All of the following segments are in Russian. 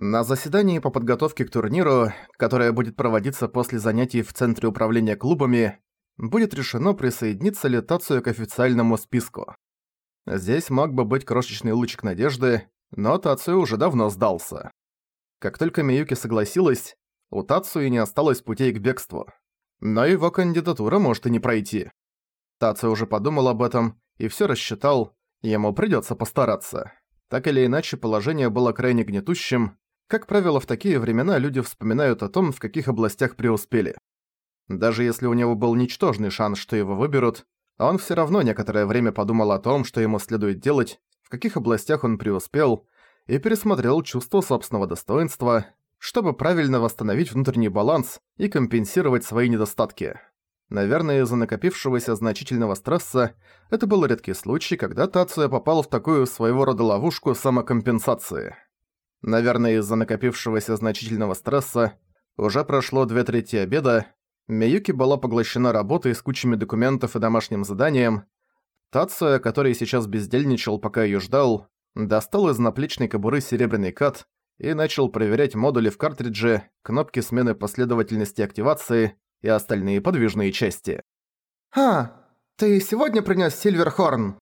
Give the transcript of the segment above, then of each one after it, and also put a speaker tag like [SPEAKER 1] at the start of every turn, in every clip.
[SPEAKER 1] На заседании по подготовке к турниру, которое будет проводиться после занятий в Центре управления клубами, будет решено присоединиться ли Тацию к официальному списку. Здесь мог бы быть крошечный лучик надежды, но Тацию уже давно сдался. Как только Миюки согласилась, у Тацию не осталось путей к бегству. Но его кандидатура может и не пройти. Тацию уже подумал об этом и всё рассчитал, ему придётся постараться. Так или иначе, положение было крайне гнетущим, как правило, в такие времена люди вспоминают о том, в каких областях преуспели. Даже если у него был ничтожный шанс, что его выберут, он всё равно некоторое время подумал о том, что ему следует делать, в каких областях он преуспел, и пересмотрел чувство собственного достоинства, чтобы правильно восстановить внутренний баланс и компенсировать свои недостатки. Наверное, из-за накопившегося значительного стресса это был редкий случай, когда Тация попал в такую своего рода ловушку самокомпенсации. Наверное, из-за накопившегося значительного стресса уже прошло две трети обеда, Миюки была поглощена работой с кучами документов и домашним заданием. Тация, который сейчас бездельничал, пока её ждал, достал из наплечной кобуры серебряный кат и начал проверять модули в картридже, кнопки смены последовательности активации и остальные подвижные части.
[SPEAKER 2] «А, ты сегодня принёс Сильверхорн?»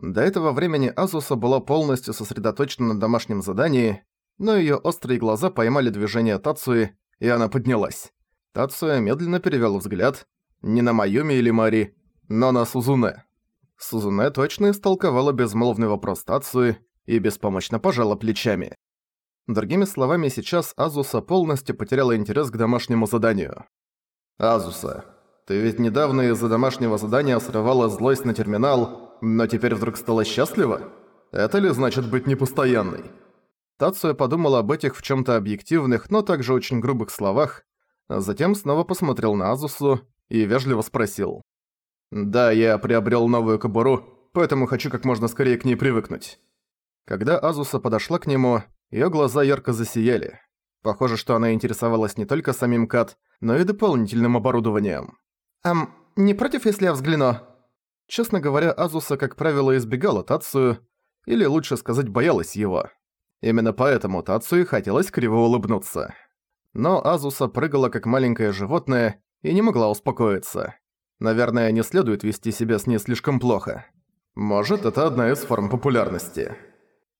[SPEAKER 1] До этого времени Азуса была полностью сосредоточена на домашнем задании, но её острые глаза поймали движение Тацуи, и она поднялась. Тацуя медленно перевёл взгляд не на Майюми или Мари, но на Сузуне. Сузуне точно истолковала безмолвный вопрос Тацуи и беспомощно пожала плечами. Другими словами, сейчас Азуса полностью потеряла интерес к домашнему заданию. «Азуса, ты ведь недавно из-за домашнего задания срывала злость на терминал, но теперь вдруг стала счастлива? Это ли значит быть непостоянной? Тацуя подумал об этих в чем-то объективных, но также очень грубых словах, затем снова посмотрел на Азусу и вежливо спросил. «Да, я приобрел новую кобуру, поэтому хочу как можно скорее к ней привыкнуть». Когда Азуса подошла к нему, ее глаза ярко засияли. Похоже, что она интересовалась не только самим Кат, но и дополнительным оборудованием.
[SPEAKER 2] «Эм, не против, если я взгляну?»
[SPEAKER 1] Честно говоря, Азуса, как правило, избегала Тацию, или лучше сказать, боялась его. Именно поэтому Тацию хотелось криво улыбнуться. Но Азуса прыгала как маленькое животное и не могла успокоиться. Наверное, не следует вести себя с ней слишком плохо. Может, это одна из форм популярности.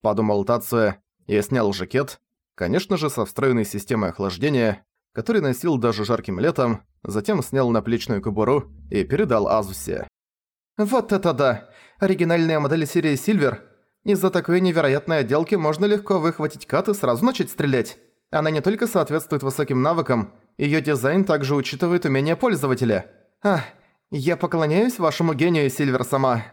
[SPEAKER 1] Подумал Тация и снял жакет, конечно же, со встроенной системой охлаждения, который носил даже жарким летом, затем снял наплечную кобуру и передал Азусе.
[SPEAKER 2] Вот это да! Оригинальная модель серии Silver. Из-за такой невероятной отделки можно легко выхватить кат и сразу начать стрелять. Она не только соответствует высоким навыкам, её дизайн также учитывает умения пользователя. А, я поклоняюсь вашему гению, Сильвер сама.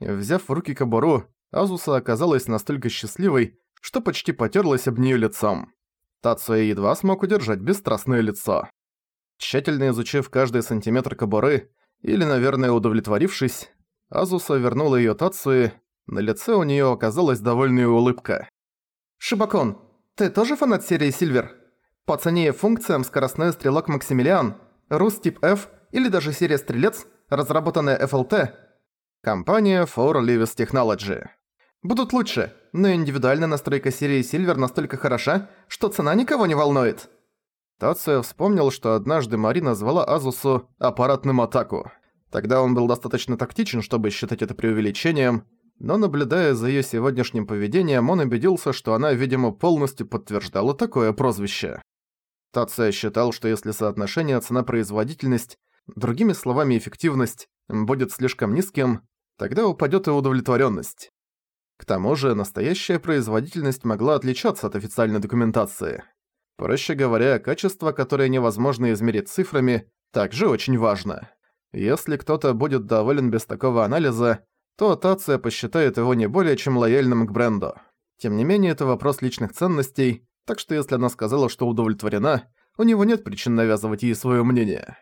[SPEAKER 1] Взяв в руки кобуру, Азуса оказалась настолько счастливой, что почти потерлась об неё лицом. Тацуя едва смог удержать бесстрастное лицо. Тщательно изучив каждый сантиметр кобуры, или, наверное, удовлетворившись, Азуса вернула её Тацуи, на лице у неё оказалась довольная улыбка.
[SPEAKER 2] «Шибакон, ты тоже фанат серии Сильвер? По цене и функциям скоростной стрелок Максимилиан, Рус тип F или даже серия Стрелец, разработанная FLT,
[SPEAKER 1] компания For Levis Technology.
[SPEAKER 2] Будут лучше, но индивидуальная настройка серии Сильвер настолько хороша, что цена никого не волнует.
[SPEAKER 1] Тация вспомнил, что однажды Мари назвала Азусу «аппаратным атаку». Тогда он был достаточно тактичен, чтобы считать это преувеличением, но наблюдая за её сегодняшним поведением, он убедился, что она, видимо, полностью подтверждала такое прозвище. Тация считал, что если соотношение цена-производительность, другими словами эффективность, будет слишком низким, тогда упадёт и удовлетворённость. К тому же, настоящая производительность могла отличаться от официальной документации. Проще говоря, качество, которое невозможно измерить цифрами, также очень важно. Если кто-то будет доволен без такого анализа, то Тация посчитает его не более чем лояльным к бренду. Тем не менее, это вопрос личных ценностей, так что если она сказала, что удовлетворена, у него нет причин навязывать ей своё мнение.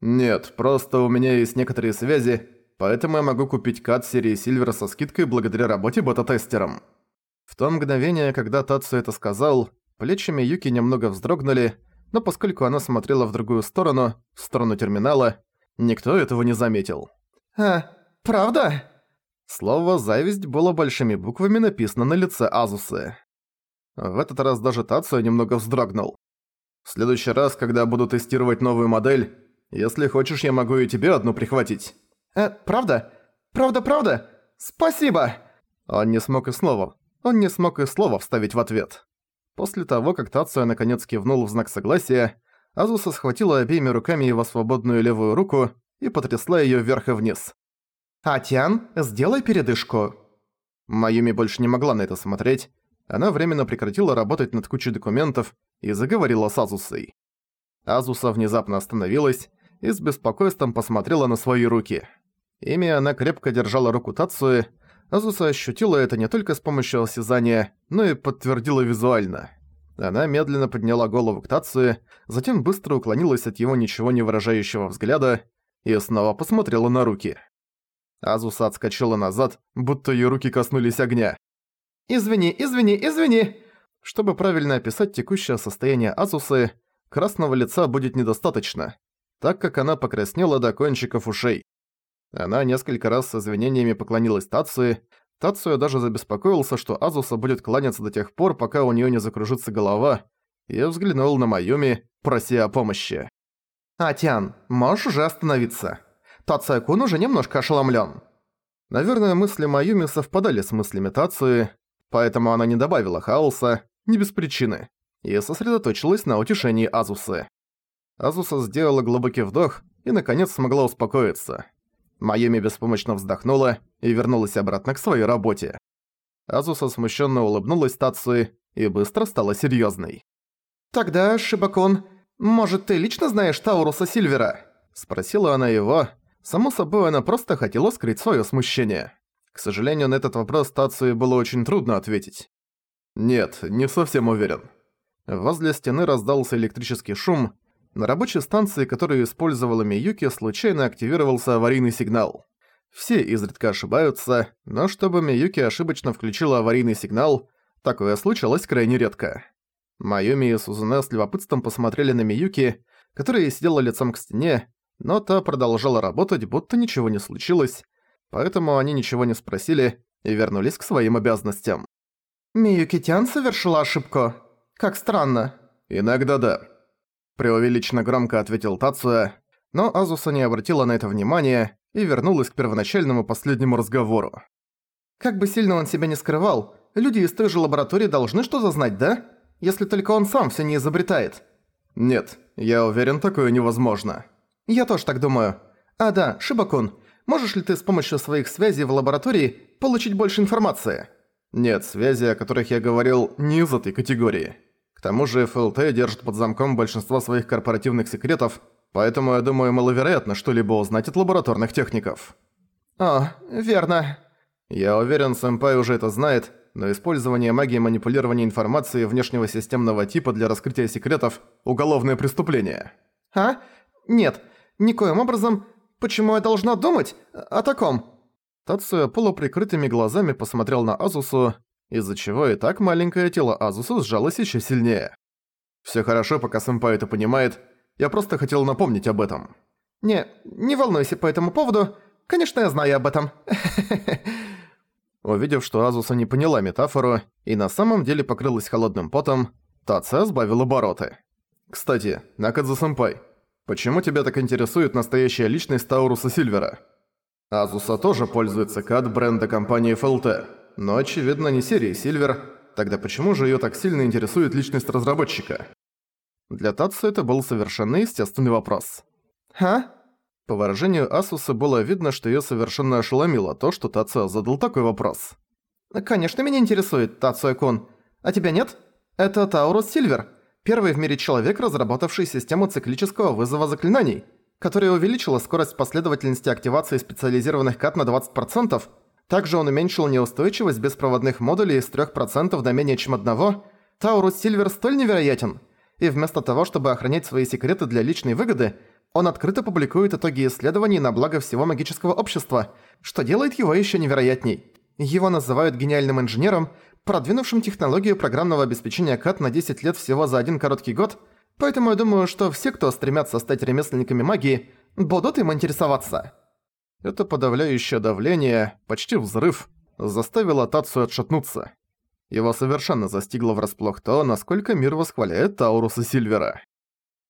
[SPEAKER 1] Нет, просто у меня есть некоторые связи, поэтому я могу купить кат серии Сильвера со скидкой благодаря работе бета-тестером. В то мгновение, когда Тацу это сказал, Плечами Юки немного вздрогнули, но поскольку она смотрела в другую сторону, в сторону терминала, никто этого не заметил.
[SPEAKER 2] «А, правда?»
[SPEAKER 1] Слово «зависть» было большими буквами написано на лице Азусы. В этот раз даже Тацуя немного вздрогнул. «В следующий раз, когда буду тестировать новую модель, если хочешь, я могу и тебе одну прихватить».
[SPEAKER 2] «Э, правда? Правда-правда? Спасибо!»
[SPEAKER 1] Он не смог и слова. Он не смог и слова вставить в ответ. После того, как Тацуя наконец кивнул в знак согласия, Азуса схватила обеими руками его свободную левую руку и потрясла её вверх и вниз.
[SPEAKER 2] «Атян, сделай передышку!»
[SPEAKER 1] Майюми больше не могла на это смотреть. Она временно прекратила работать над кучей документов и заговорила с Азусой. Азуса внезапно остановилась и с беспокойством посмотрела на свои руки. Ими она крепко держала руку Тацуи. Азуса ощутила это не только с помощью осязания, но и подтвердила визуально. Она медленно подняла голову к Тацуи, затем быстро уклонилась от его ничего не выражающего взгляда и снова посмотрела на руки. Азуса отскочила назад, будто её руки коснулись огня.
[SPEAKER 2] «Извини, извини, извини!»
[SPEAKER 1] Чтобы правильно описать текущее состояние Азусы, красного лица будет недостаточно, так как она покраснела до кончиков ушей. Она несколько раз с извинениями поклонилась Тацуе, Тацуя даже забеспокоился, что Азуса будет кланяться до тех пор, пока у неё не закружится голова, и взглянул на Майюми, прося о помощи.
[SPEAKER 2] «Атян, можешь уже остановиться?» Тацуя-кун уже немножко ошеломлен.
[SPEAKER 1] Наверное, мысли Майюми совпадали с мыслями Тацуи, поэтому она не добавила хаоса, не без причины, и сосредоточилась на утешении Азусы. Азуса сделала глубокий вдох и, наконец, смогла успокоиться. Майюми беспомощно вздохнула и вернулась обратно к своей работе. Азуса смущенно улыбнулась Тацуи и быстро стала серьезной.
[SPEAKER 2] «Тогда, Шибакон, может, ты лично знаешь Тауруса Сильвера?»
[SPEAKER 1] Спросила она его, Само собой, она просто хотела скрыть своё смущение. К сожалению, на этот вопрос Тацуи было очень трудно ответить. Нет, не совсем уверен. Возле стены раздался электрический шум. На рабочей станции, которую использовала Миюки, случайно активировался аварийный сигнал. Все изредка ошибаются, но чтобы Миюки ошибочно включила аварийный сигнал, такое случалось крайне редко. Майюми и Сузуне с любопытством посмотрели на Миюки, которая сидела лицом к стене, но та продолжала работать, будто ничего не случилось, поэтому они ничего не спросили и вернулись к своим обязанностям.
[SPEAKER 2] «Миюкитян совершила ошибку? Как странно».
[SPEAKER 1] «Иногда да», – преувеличенно громко ответил Тацуя, но Азуса не обратила на это внимания и вернулась к первоначальному последнему разговору.
[SPEAKER 2] «Как бы сильно он себя не скрывал, люди из той же лаборатории должны что-то знать, да? Если только он сам всё не изобретает».
[SPEAKER 1] «Нет, я уверен, такое невозможно».
[SPEAKER 2] «Я тоже так думаю. А да, Шибакун, можешь ли ты с помощью своих связей в лаборатории получить больше информации?»
[SPEAKER 1] «Нет, связи, о которых я говорил, не из этой категории. К тому же ФЛТ держит под замком большинство своих корпоративных секретов, поэтому я думаю, маловероятно что-либо узнать от лабораторных техников».
[SPEAKER 2] «О, верно».
[SPEAKER 1] Я уверен, сэмпай уже это знает, но использование магии манипулирования информацией внешнего системного типа для раскрытия секретов – уголовное преступление.
[SPEAKER 2] «А? Нет, Никоим образом, почему я должна думать о таком?»
[SPEAKER 1] Тацуя полуприкрытыми глазами посмотрел на Азусу, из-за чего и так маленькое тело Азусы сжалось еще сильнее. Всё хорошо, пока сэмпай это понимает, я просто хотел напомнить об этом.
[SPEAKER 2] «Не, не волнуйся по этому поводу, конечно, я знаю об этом».
[SPEAKER 1] Увидев, что Азуса не поняла метафору и на самом деле покрылась холодным потом, Тация сбавил обороты. «Кстати, Накадзу-сэмпай, Почему тебя так интересует настоящая личность Тауруса Сильвера? Азуса тоже пользуется кад бренда компании FLT, но очевидно не серии Сильвер, тогда почему же её так сильно интересует личность разработчика? Для Татсу это был совершенно естественный вопрос.
[SPEAKER 2] «Ха?»
[SPEAKER 1] По выражению Асуса было видно, что её совершенно ошеломило то, что Тацуя задал такой вопрос.
[SPEAKER 2] «Конечно, меня интересует, Тацуя-кун. А тебя нет? Это Таурус Сильвер. Первый в мире человек, разработавший систему циклического вызова заклинаний, которая увеличила скорость последовательности активации специализированных кат на 20%. Также он уменьшил неустойчивость беспроводных модулей с 3% до менее чем одного. Таурус Сильвер столь невероятен. И вместо того, чтобы охранять свои секреты для личной выгоды, он открыто публикует итоги исследований на благо всего магического общества, что делает его еще невероятней. Его называют гениальным инженером, продвинувшим технологию программного обеспечения КАТ на 10 лет всего за один короткий год, поэтому я думаю, что все, кто стремятся стать ремесленниками магии, будут им интересоваться.
[SPEAKER 1] Это подавляющее давление, почти взрыв, заставило Тацию отшатнуться. Его совершенно застигло врасплох то, насколько мир восхваляет Тауруса Сильвера.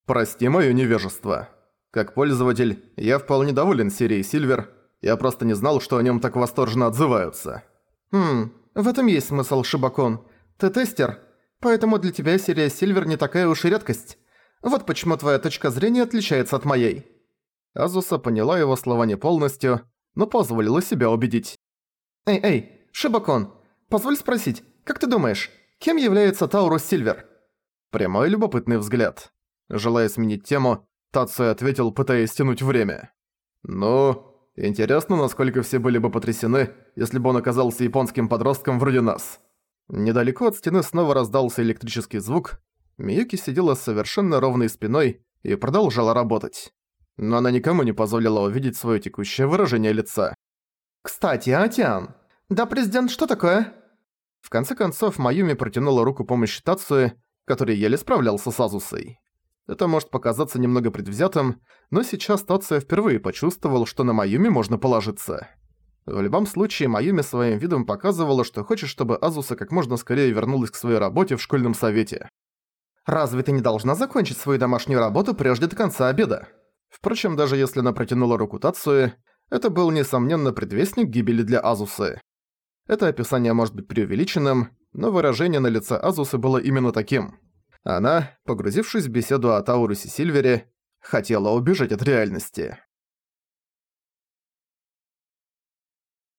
[SPEAKER 1] «Прости моё невежество. Как пользователь, я вполне доволен серией Сильвер, я просто не знал, что о нём так восторженно отзываются».
[SPEAKER 2] «Хм, в этом есть смысл, Шибакон. Ты тестер, поэтому для тебя серия Сильвер не такая уж и редкость. Вот почему твоя точка зрения отличается от моей».
[SPEAKER 1] Азуса поняла его слова не полностью, но позволила себя убедить.
[SPEAKER 2] «Эй-эй, Шибакон, позволь спросить, как ты думаешь, кем является Таурус Сильвер?»
[SPEAKER 1] Прямой любопытный взгляд. Желая сменить тему, Тацуя ответил, пытаясь тянуть время. «Ну, интересно, насколько все были бы потрясены, если бы он оказался японским подростком вроде нас». Недалеко от стены снова раздался электрический звук. Миюки сидела с совершенно ровной спиной и продолжала работать. Но она никому не позволила увидеть свое текущее выражение лица.
[SPEAKER 2] «Кстати, Атян, да, президент, что такое?»
[SPEAKER 1] В конце концов, Майюми протянула руку помощи Тацуе, который еле справлялся с Азусой. Это может показаться немного предвзятым, но сейчас Тацуя впервые почувствовал, что на Майюми можно положиться. В любом случае, Майюми своим видом показывала, что хочет, чтобы Азуса как можно скорее вернулась к своей работе в школьном совете.
[SPEAKER 2] «Разве ты не должна закончить свою домашнюю работу прежде до конца обеда?»
[SPEAKER 1] Впрочем, даже если она протянула руку Тацуе, это был, несомненно, предвестник гибели для Азусы. Это описание может быть преувеличенным, но выражение на лице Азусы было именно таким. Она, погрузившись в беседу о Таурусе Сильвере, хотела убежать от реальности.